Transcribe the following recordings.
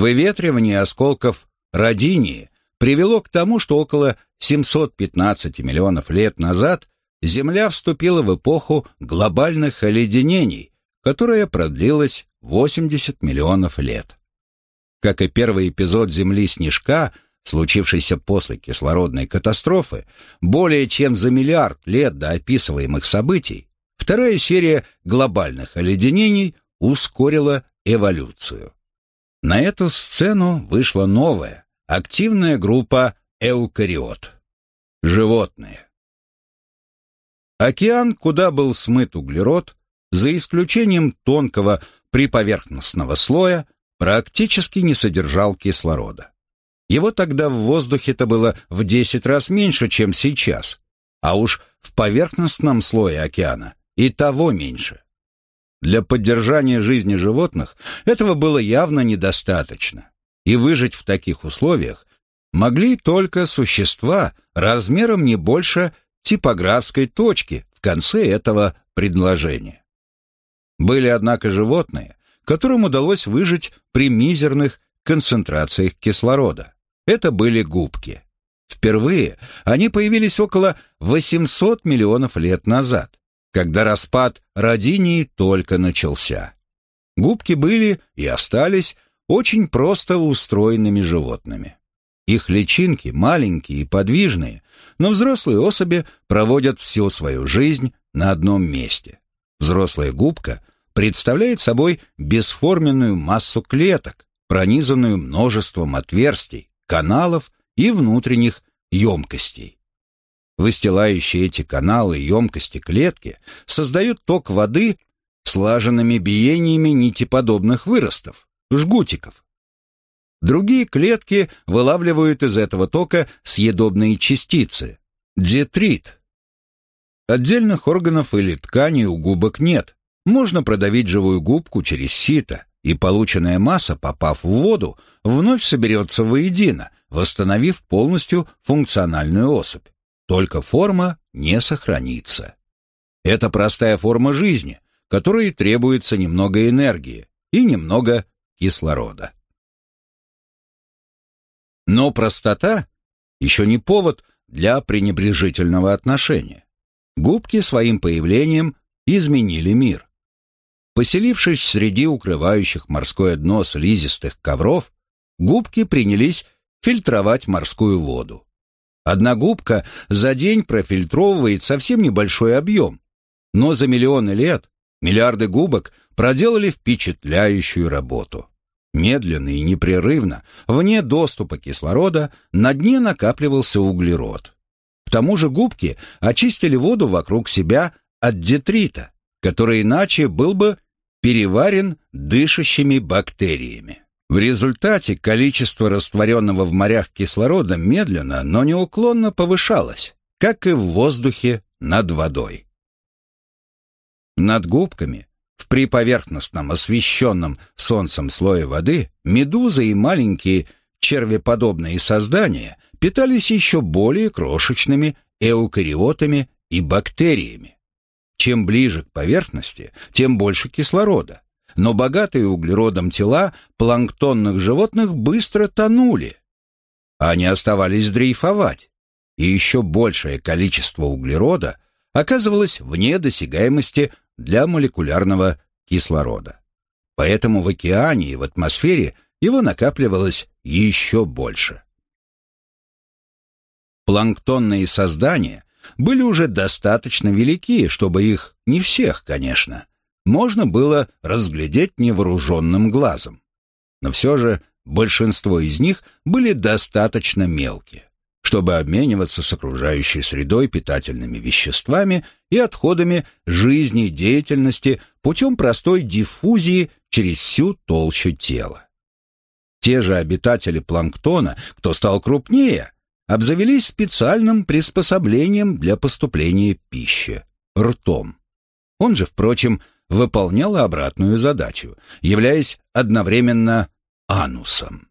Выветривание осколков Родинии привело к тому, что около 715 миллионов лет назад Земля вступила в эпоху глобальных оледенений, которая продлилась 80 миллионов лет. Как и первый эпизод Земли-снежка, случившийся после кислородной катастрофы, более чем за миллиард лет до описываемых событий, вторая серия глобальных оледенений ускорила эволюцию. На эту сцену вышла новая, активная группа эукариот – животные. Океан, куда был смыт углерод, за исключением тонкого приповерхностного слоя, практически не содержал кислорода. Его тогда в воздухе-то было в 10 раз меньше, чем сейчас, а уж в поверхностном слое океана и того меньше. Для поддержания жизни животных этого было явно недостаточно, и выжить в таких условиях могли только существа размером не больше типографской точки в конце этого предложения. Были, однако, животные, которым удалось выжить при мизерных концентрациях кислорода. Это были губки. Впервые они появились около 800 миллионов лет назад, когда распад Родинии только начался. Губки были и остались очень просто устроенными животными. Их личинки маленькие и подвижные, но взрослые особи проводят всю свою жизнь на одном месте. Взрослая губка представляет собой бесформенную массу клеток, пронизанную множеством отверстий, каналов и внутренних емкостей. Выстилающие эти каналы и емкости клетки создают ток воды слаженными биениями нитеподобных выростов, жгутиков, Другие клетки вылавливают из этого тока съедобные частицы – детрит. Отдельных органов или тканей у губок нет. Можно продавить живую губку через сито, и полученная масса, попав в воду, вновь соберется воедино, восстановив полностью функциональную особь. Только форма не сохранится. Это простая форма жизни, которой требуется немного энергии и немного кислорода. Но простота еще не повод для пренебрежительного отношения. Губки своим появлением изменили мир. Поселившись среди укрывающих морское дно слизистых ковров, губки принялись фильтровать морскую воду. Одна губка за день профильтровывает совсем небольшой объем, но за миллионы лет миллиарды губок проделали впечатляющую работу. Медленно и непрерывно, вне доступа кислорода, на дне накапливался углерод. К тому же губки очистили воду вокруг себя от детрита, который иначе был бы переварен дышащими бактериями. В результате количество растворенного в морях кислорода медленно, но неуклонно повышалось, как и в воздухе над водой. Над губками в приповерхностном освещенном солнцем слое воды медузы и маленькие червеподобные создания питались еще более крошечными эукариотами и бактериями. Чем ближе к поверхности, тем больше кислорода. Но богатые углеродом тела планктонных животных быстро тонули. Они оставались дрейфовать, и еще большее количество углерода оказывалось вне досягаемости для молекулярного кислорода. Поэтому в океане и в атмосфере его накапливалось еще больше. Планктонные создания были уже достаточно велики, чтобы их, не всех, конечно, можно было разглядеть невооруженным глазом. Но все же большинство из них были достаточно мелкие чтобы обмениваться с окружающей средой питательными веществами и отходами жизнедеятельности путем простой диффузии через всю толщу тела. Те же обитатели планктона, кто стал крупнее, обзавелись специальным приспособлением для поступления пищи – ртом. Он же, впрочем, выполнял обратную задачу, являясь одновременно анусом.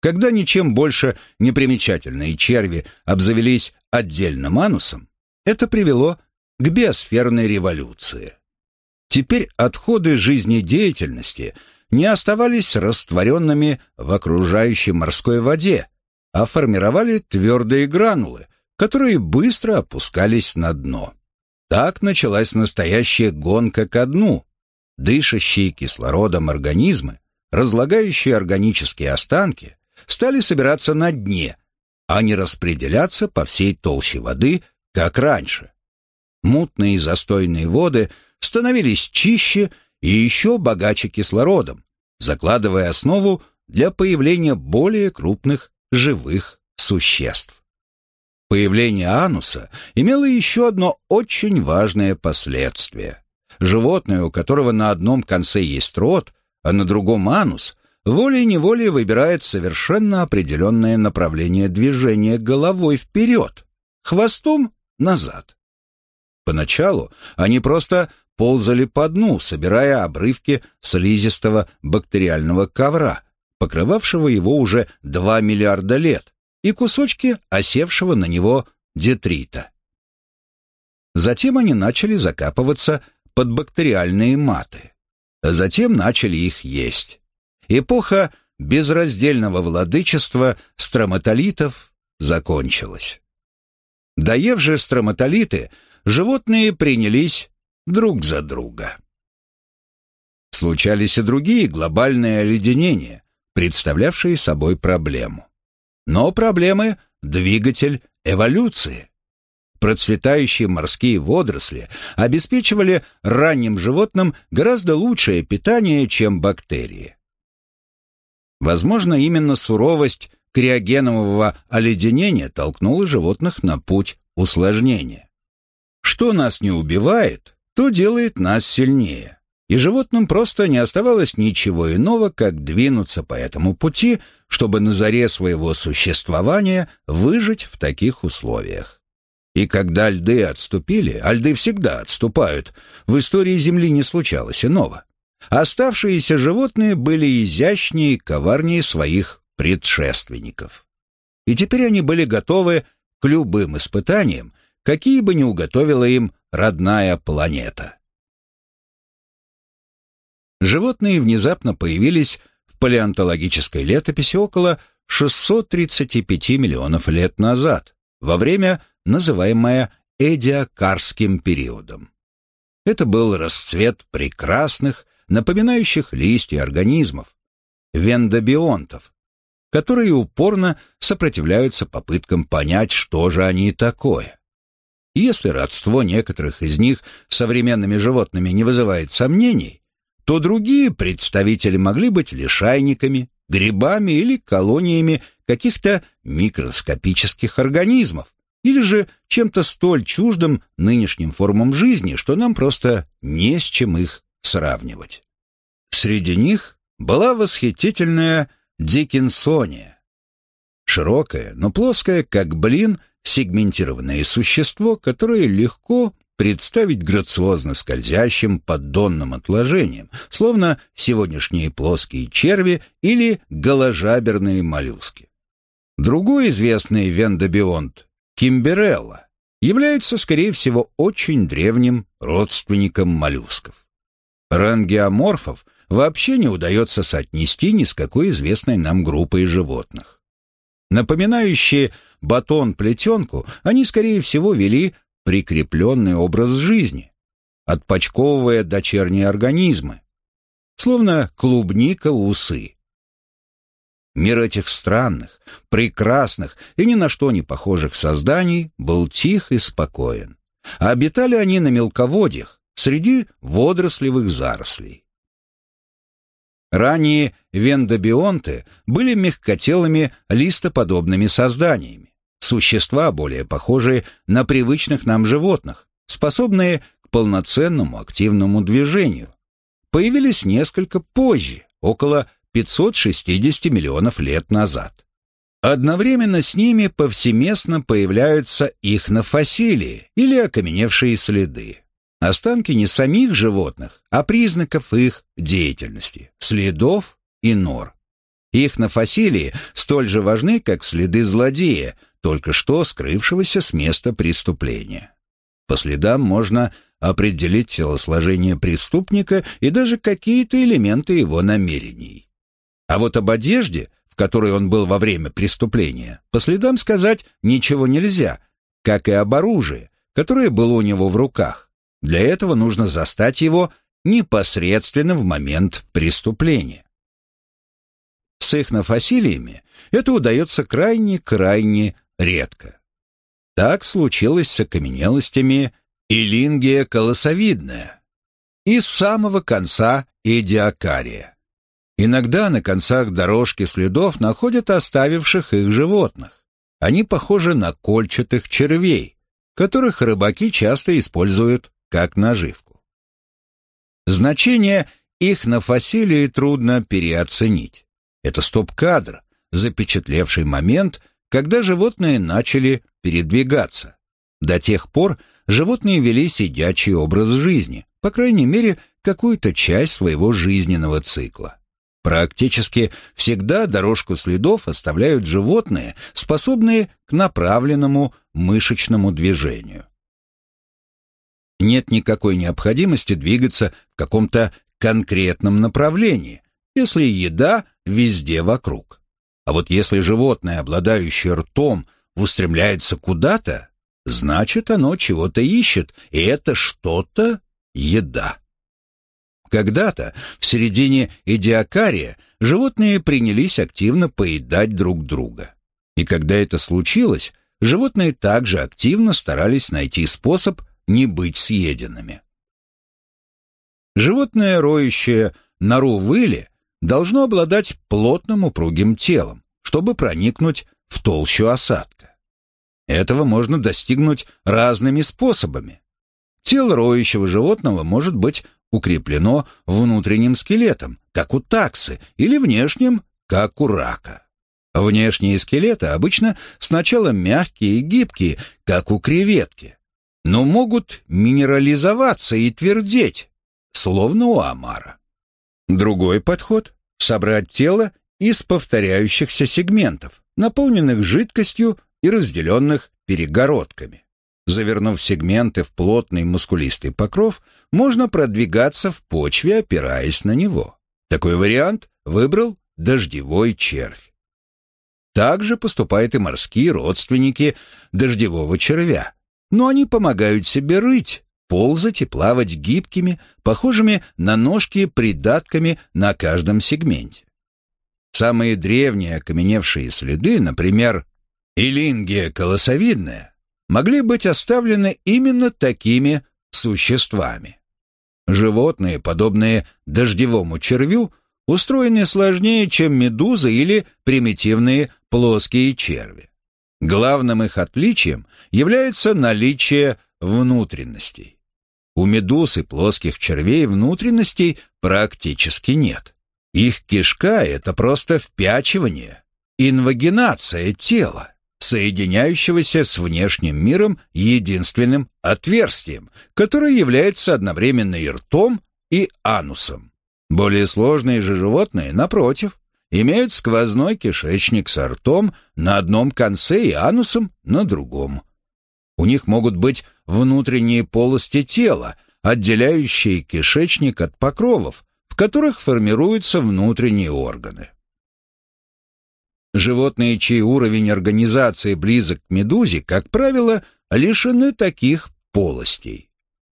Когда ничем больше непримечательные черви обзавелись отдельным анусом, это привело к биосферной революции. Теперь отходы жизнедеятельности не оставались растворенными в окружающей морской воде, а формировали твердые гранулы, которые быстро опускались на дно. Так началась настоящая гонка ко дну. Дышащие кислородом организмы, разлагающие органические останки, стали собираться на дне, а не распределяться по всей толще воды, как раньше. Мутные застойные воды становились чище и еще богаче кислородом, закладывая основу для появления более крупных живых существ. Появление ануса имело еще одно очень важное последствие. Животное, у которого на одном конце есть рот, а на другом анус, волей-неволей выбирает совершенно определенное направление движения головой вперед, хвостом назад. Поначалу они просто ползали по дну, собирая обрывки слизистого бактериального ковра, покрывавшего его уже 2 миллиарда лет, и кусочки осевшего на него детрита. Затем они начали закапываться под бактериальные маты. Затем начали их есть. Эпоха безраздельного владычества строматолитов закончилась. Доев же строматолиты, животные принялись друг за друга. Случались и другие глобальные оледенения, представлявшие собой проблему. Но проблемы – двигатель эволюции. Процветающие морские водоросли обеспечивали ранним животным гораздо лучшее питание, чем бактерии. Возможно, именно суровость криогенового оледенения толкнула животных на путь усложнения. Что нас не убивает, то делает нас сильнее. И животным просто не оставалось ничего иного, как двинуться по этому пути, чтобы на заре своего существования выжить в таких условиях. И когда льды отступили, а льды всегда отступают, в истории Земли не случалось иного. Оставшиеся животные были изящнее и коварнее своих предшественников. И теперь они были готовы к любым испытаниям, какие бы ни уготовила им родная планета. Животные внезапно появились в палеонтологической летописи около 635 миллионов лет назад, во время, называемое Эдиакарским периодом. Это был расцвет прекрасных, напоминающих листья организмов, вендобионтов, которые упорно сопротивляются попыткам понять, что же они такое. Если родство некоторых из них с современными животными не вызывает сомнений, то другие представители могли быть лишайниками, грибами или колониями каких-то микроскопических организмов, или же чем-то столь чуждым нынешним формам жизни, что нам просто не с чем их сравнивать. Среди них была восхитительная Диккенсония. Широкое, но плоское, как блин, сегментированное существо, которое легко представить грациозно скользящим поддонным отложением, словно сегодняшние плоские черви или голожаберные моллюски. Другой известный вендобионт, кимберелла, является, скорее всего, очень древним родственником моллюсков. Рангиоморфов вообще не удается соотнести ни с какой известной нам группой животных. Напоминающие батон-плетенку, они, скорее всего, вели прикрепленный образ жизни, отпочковывая дочерние организмы, словно клубника усы. Мир этих странных, прекрасных и ни на что не похожих созданий был тих и спокоен. А обитали они на мелководьях, среди водорослевых зарослей. Ранние вендобионты были мягкотелыми листоподобными созданиями, существа, более похожие на привычных нам животных, способные к полноценному активному движению. Появились несколько позже, около 560 миллионов лет назад. Одновременно с ними повсеместно появляются их нафасилии или окаменевшие следы. Останки не самих животных, а признаков их деятельности, следов и нор. Их нафасилии столь же важны, как следы злодея, только что скрывшегося с места преступления. По следам можно определить телосложение преступника и даже какие-то элементы его намерений. А вот об одежде, в которой он был во время преступления, по следам сказать ничего нельзя, как и об оружии, которое было у него в руках. Для этого нужно застать его непосредственно в момент преступления. С ихнофасилиями это удается крайне-крайне редко. Так случилось с окаменелостями Илингия колосовидная и с самого конца Эдиакария. Иногда на концах дорожки следов находят оставивших их животных. Они похожи на кольчатых червей, которых рыбаки часто используют как наживку. Значение их на фасилии трудно переоценить. Это стоп-кадр, запечатлевший момент, когда животные начали передвигаться. До тех пор животные вели сидячий образ жизни, по крайней мере, какую-то часть своего жизненного цикла. Практически всегда дорожку следов оставляют животные, способные к направленному мышечному движению. Нет никакой необходимости двигаться в каком-то конкретном направлении, если еда везде вокруг. А вот если животное, обладающее ртом, устремляется куда-то, значит, оно чего-то ищет, и это что-то — еда. Когда-то, в середине идиокария, животные принялись активно поедать друг друга. И когда это случилось, животные также активно старались найти способ не быть съеденными. Животное, роющее нору выли, должно обладать плотным упругим телом, чтобы проникнуть в толщу осадка. Этого можно достигнуть разными способами. Тело роющего животного может быть укреплено внутренним скелетом, как у таксы, или внешним, как у рака. Внешние скелеты обычно сначала мягкие и гибкие, как у креветки, но могут минерализоваться и твердеть, словно у омара. Другой подход — собрать тело из повторяющихся сегментов, наполненных жидкостью и разделенных перегородками. Завернув сегменты в плотный мускулистый покров, можно продвигаться в почве, опираясь на него. Такой вариант выбрал дождевой червь. Также поступают и морские родственники дождевого червя, но они помогают себе рыть, ползать и плавать гибкими, похожими на ножки придатками на каждом сегменте. Самые древние окаменевшие следы, например, Илингия колосовидная, могли быть оставлены именно такими существами. Животные, подобные дождевому червю, устроены сложнее, чем медузы или примитивные плоские черви. Главным их отличием является наличие внутренностей. У медуз и плоских червей внутренностей практически нет. Их кишка — это просто впячивание, инвагинация тела, соединяющегося с внешним миром единственным отверстием, которое является одновременно и ртом, и анусом. Более сложные же животные, напротив, имеют сквозной кишечник с ртом на одном конце и анусом на другом. У них могут быть внутренние полости тела, отделяющие кишечник от покровов, в которых формируются внутренние органы. Животные, чей уровень организации близок к медузе, как правило, лишены таких полостей.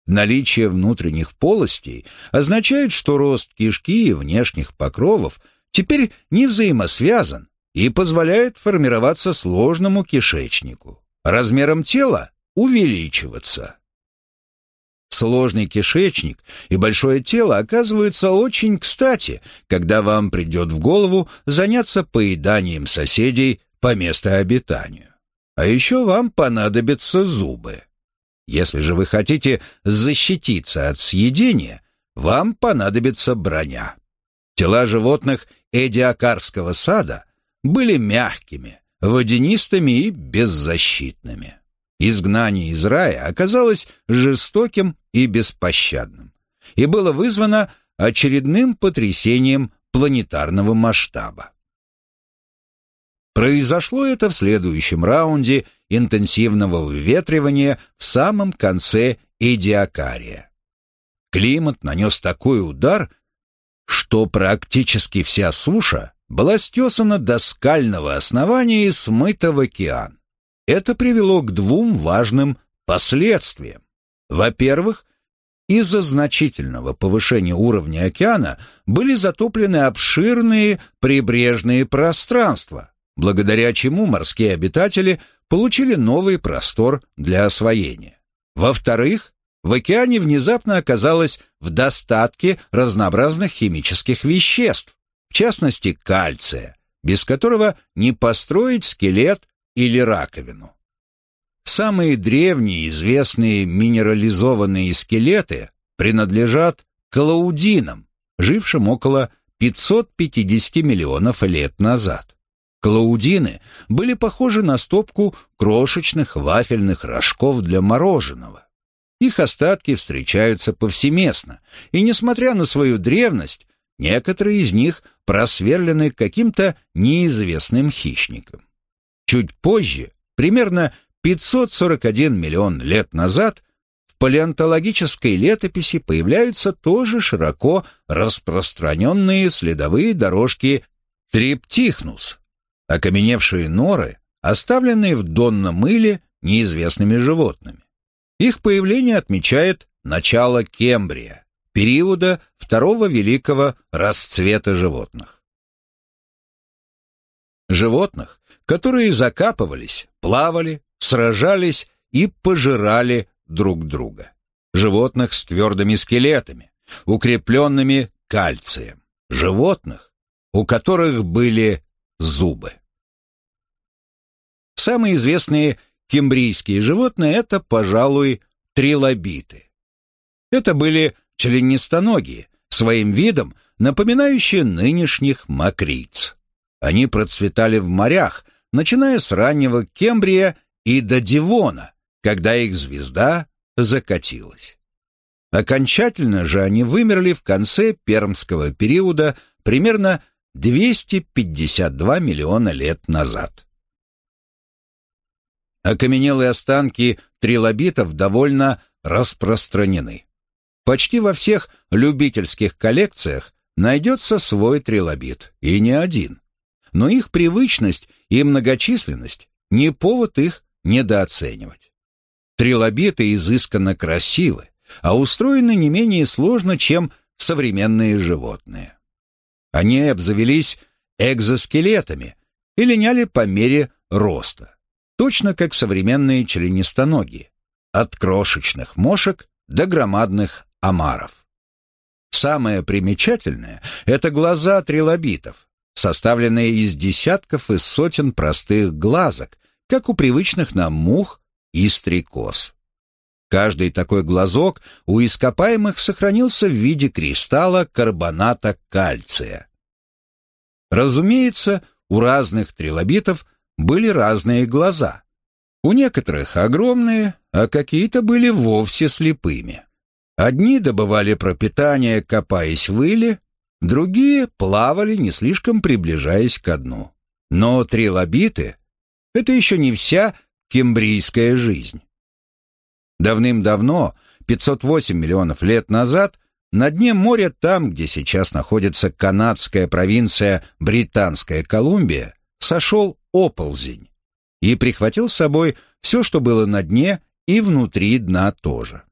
Наличие внутренних полостей означает, что рост кишки и внешних покровов – теперь не взаимосвязан и позволяет формироваться сложному кишечнику, размером тела увеличиваться. Сложный кишечник и большое тело оказываются очень кстати, когда вам придет в голову заняться поеданием соседей по местообитанию. А еще вам понадобятся зубы. Если же вы хотите защититься от съедения, вам понадобится броня. Тела животных Эдиакарского сада были мягкими, водянистыми и беззащитными. Изгнание из рая оказалось жестоким и беспощадным и было вызвано очередным потрясением планетарного масштаба. Произошло это в следующем раунде интенсивного выветривания в самом конце Эдиакария. Климат нанес такой удар, что практически вся суша была стесана до скального основания и смыта в океан. Это привело к двум важным последствиям. Во-первых, из-за значительного повышения уровня океана были затоплены обширные прибрежные пространства, благодаря чему морские обитатели получили новый простор для освоения. Во-вторых, в океане внезапно оказалось в достатке разнообразных химических веществ, в частности кальция, без которого не построить скелет или раковину. Самые древние известные минерализованные скелеты принадлежат клаудинам, жившим около 550 миллионов лет назад. Клаудины были похожи на стопку крошечных вафельных рожков для мороженого. Их остатки встречаются повсеместно, и, несмотря на свою древность, некоторые из них просверлены каким-то неизвестным хищником. Чуть позже, примерно 541 миллион лет назад, в палеонтологической летописи появляются тоже широко распространенные следовые дорожки Триптихнус, окаменевшие норы, оставленные в донном мыле неизвестными животными. Их появление отмечает начало Кембрия, периода второго великого расцвета животных. Животных, которые закапывались, плавали, сражались и пожирали друг друга. Животных с твердыми скелетами, укрепленными кальцием. Животных, у которых были зубы. Самые известные кембрийские животные — это, пожалуй, трилобиты. Это были членистоногие, своим видом напоминающие нынешних мокриц. Они процветали в морях, начиная с раннего Кембрия и до Дивона, когда их звезда закатилась. Окончательно же они вымерли в конце пермского периода примерно 252 миллиона лет назад. Окаменелые останки трилобитов довольно распространены. Почти во всех любительских коллекциях найдется свой трилобит, и не один. Но их привычность и многочисленность не повод их недооценивать. Трилобиты изысканно красивы, а устроены не менее сложно, чем современные животные. Они обзавелись экзоскелетами и линяли по мере роста точно как современные членистоногие, от крошечных мошек до громадных омаров. Самое примечательное — это глаза трилобитов, составленные из десятков и сотен простых глазок, как у привычных нам мух и стрекоз. Каждый такой глазок у ископаемых сохранился в виде кристалла карбоната кальция. Разумеется, у разных трилобитов были разные глаза. У некоторых огромные, а какие-то были вовсе слепыми. Одни добывали пропитание, копаясь в иле, другие плавали, не слишком приближаясь к дну. Но трилобиты — это еще не вся кембрийская жизнь. Давным-давно, 508 миллионов лет назад, на дне моря, там, где сейчас находится канадская провинция Британская Колумбия, сошел оползень и прихватил с собой все, что было на дне и внутри дна тоже.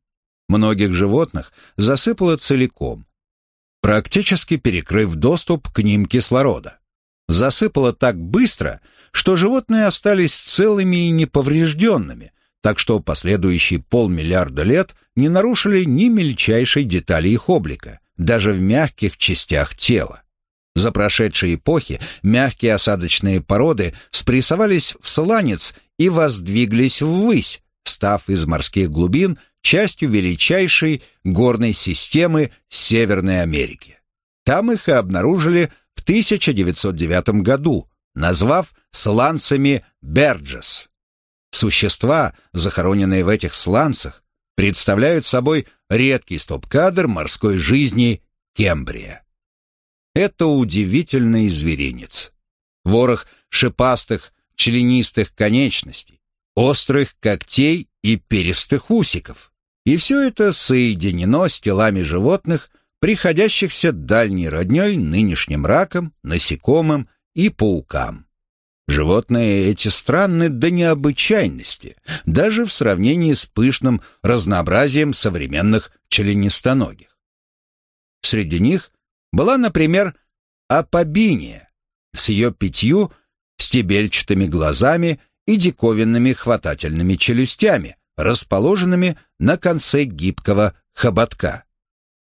Многих животных засыпало целиком, практически перекрыв доступ к ним кислорода. Засыпало так быстро, что животные остались целыми и неповрежденными, так что последующие полмиллиарда лет не нарушили ни мельчайшей детали их облика, даже в мягких частях тела. За прошедшие эпохи мягкие осадочные породы спрессовались в сланец и воздвиглись ввысь, став из морских глубин частью величайшей горной системы Северной Америки. Там их и обнаружили в 1909 году, назвав сланцами Берджес. Существа, захороненные в этих сланцах, представляют собой редкий стоп-кадр морской жизни Кембрия. Это удивительный зверинец. Ворох шипастых, членистых конечностей, острых когтей и перистых усиков. И все это соединено с телами животных, приходящихся дальней родней нынешним ракам, насекомым и паукам. Животные эти странны до необычайности, даже в сравнении с пышным разнообразием современных членистоногих. Среди них была, например, апобиния с ее пятью стебельчатыми глазами и диковинными хватательными челюстями, расположенными на конце гибкого хоботка.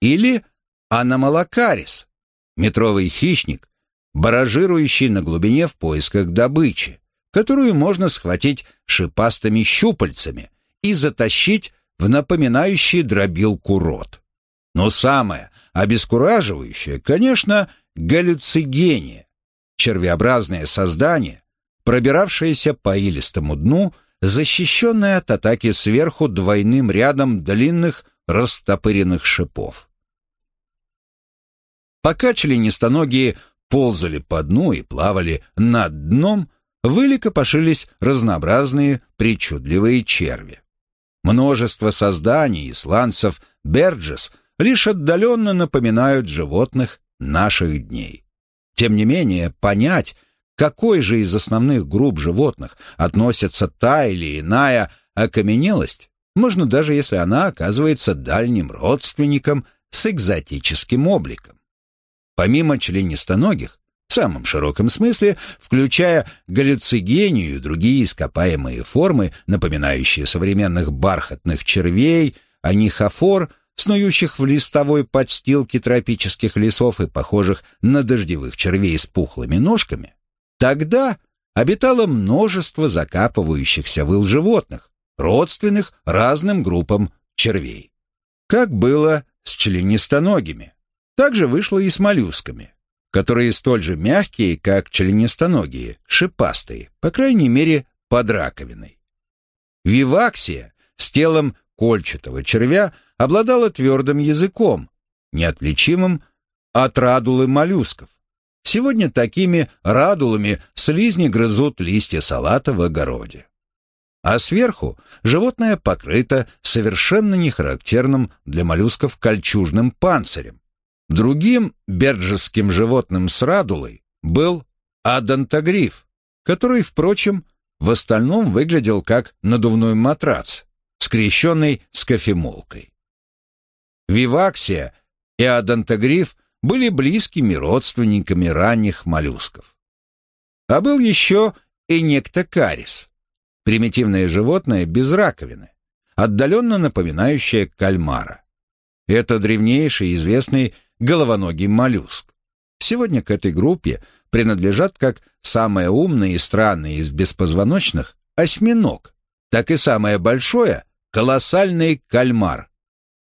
Или аномалакарис, метровый хищник, баражирующий на глубине в поисках добычи, которую можно схватить шипастыми щупальцами и затащить в напоминающий дробилку рот. Но самое обескураживающее, конечно, галлюцигения, червеобразное создание, пробиравшееся по илистому дну, защищенное от атаки сверху двойным рядом длинных растопыренных шипов. Пока членистоногие ползали по дну и плавали над дном, выли копошились разнообразные причудливые черви. Множество созданий и сланцев Берджес лишь отдаленно напоминают животных наших дней. Тем не менее, понять, какой же из основных групп животных относится та или иная окаменелость, можно даже если она оказывается дальним родственником с экзотическим обликом. Помимо членистоногих, в самом широком смысле, включая галлюцигению и другие ископаемые формы, напоминающие современных бархатных червей, анихофор, снующих в листовой подстилке тропических лесов и похожих на дождевых червей с пухлыми ножками, тогда обитало множество закапывающихся выл животных, родственных разным группам червей. Как было с членистоногими. Также вышло и с моллюсками, которые столь же мягкие, как членистоногие, шипастые, по крайней мере, под раковиной. Виваксия с телом кольчатого червя обладала твердым языком, неотличимым от радулы моллюсков. Сегодня такими радулами слизни грызут листья салата в огороде. А сверху животное покрыто совершенно нехарактерным для моллюсков кольчужным панцирем, Другим берджеским животным с радулой был адонтогриф, который, впрочем, в остальном выглядел как надувной матрац, скрещенный с кофемолкой. Виваксия и адонтогриф были близкими родственниками ранних моллюсков. А был еще и нектокарис, примитивное животное без раковины, отдаленно напоминающее кальмара. Это древнейший известный головоногий моллюск. Сегодня к этой группе принадлежат как самое умное и странное из беспозвоночных осьминог, так и самое большое – колоссальный кальмар.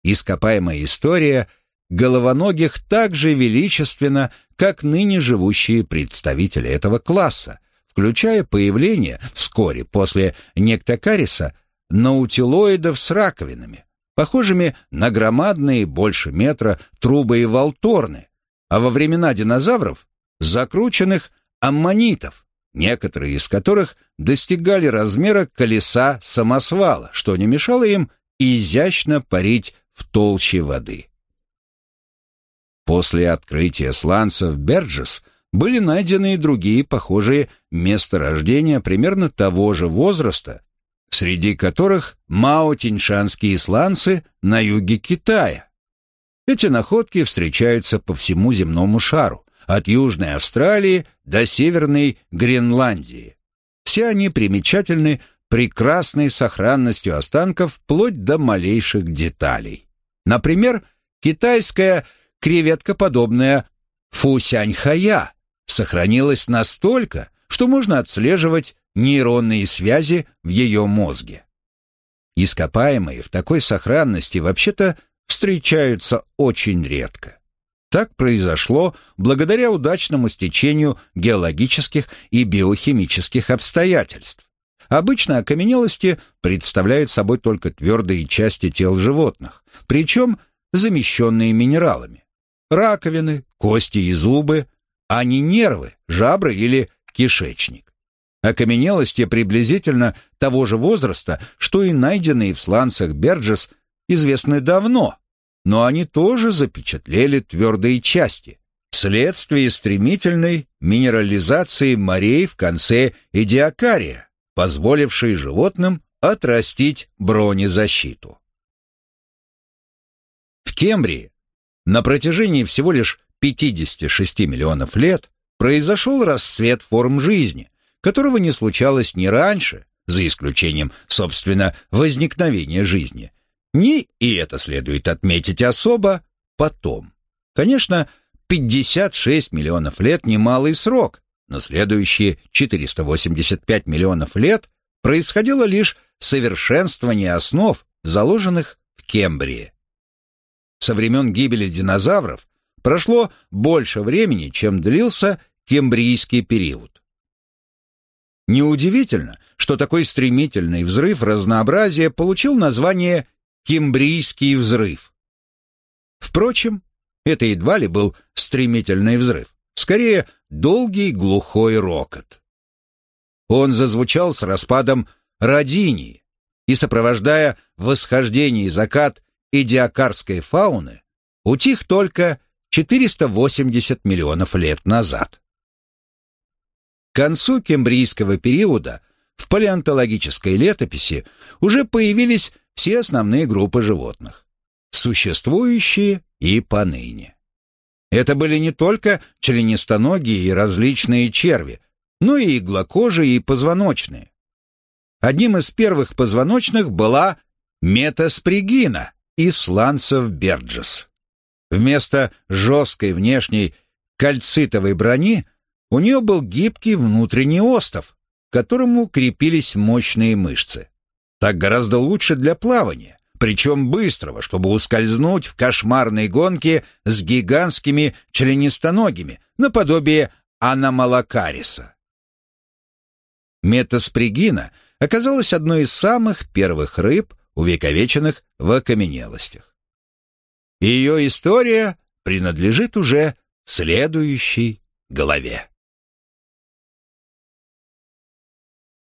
Ископаемая история головоногих так же величественна, как ныне живущие представители этого класса, включая появление вскоре после нектокариса наутилоидов с раковинами, похожими на громадные больше метра трубы и волторны, а во времена динозавров — закрученных аммонитов, некоторые из которых достигали размера колеса самосвала, что не мешало им изящно парить в толще воды. После открытия сланцев Берджес были найдены и другие похожие месторождения примерно того же возраста, среди которых мао-тиньшанские сланцы на юге Китая. Эти находки встречаются по всему земному шару, от Южной Австралии до Северной Гренландии. Все они примечательны прекрасной сохранностью останков вплоть до малейших деталей. Например, китайская креветкоподобная фусяньхая сохранилась настолько, что можно отслеживать нейронные связи в ее мозге. Ископаемые в такой сохранности вообще-то встречаются очень редко. Так произошло благодаря удачному стечению геологических и биохимических обстоятельств. Обычно окаменелости представляют собой только твердые части тел животных, причем замещенные минералами. Раковины, кости и зубы, а не нервы, жабры или кишечник. Окаменелости приблизительно того же возраста, что и найденные в сланцах Берджес известны давно, но они тоже запечатлели твердые части, вследствие стремительной минерализации морей в конце Эдиакария, позволившей животным отрастить бронезащиту. В Кембрии на протяжении всего лишь 56 миллионов лет произошел расцвет форм жизни, которого не случалось ни раньше, за исключением, собственно, возникновения жизни, ни, и это следует отметить особо, потом. Конечно, 56 миллионов лет – немалый срок, но следующие 485 миллионов лет происходило лишь совершенствование основ, заложенных в Кембрии. Со времен гибели динозавров прошло больше времени, чем длился кембрийский период. Неудивительно, что такой стремительный взрыв разнообразия получил название «Кембрийский взрыв». Впрочем, это едва ли был стремительный взрыв, скорее долгий глухой рокот. Он зазвучал с распадом Родинии и, сопровождая восхождение и закат идиакарской фауны, утих только 480 миллионов лет назад. К концу кембрийского периода в палеонтологической летописи уже появились все основные группы животных, существующие и поныне. Это были не только членистоногие и различные черви, но и иглокожие и позвоночные. Одним из первых позвоночных была метаспригина из сланцев Берджес. Вместо жесткой внешней кальцитовой брони у нее был гибкий внутренний остов, к которому крепились мощные мышцы. Так гораздо лучше для плавания, причем быстрого, чтобы ускользнуть в кошмарной гонке с гигантскими членистоногими, наподобие аномалакариса. Метаспригина оказалась одной из самых первых рыб, увековеченных в окаменелостях. Ее история принадлежит уже следующей главе.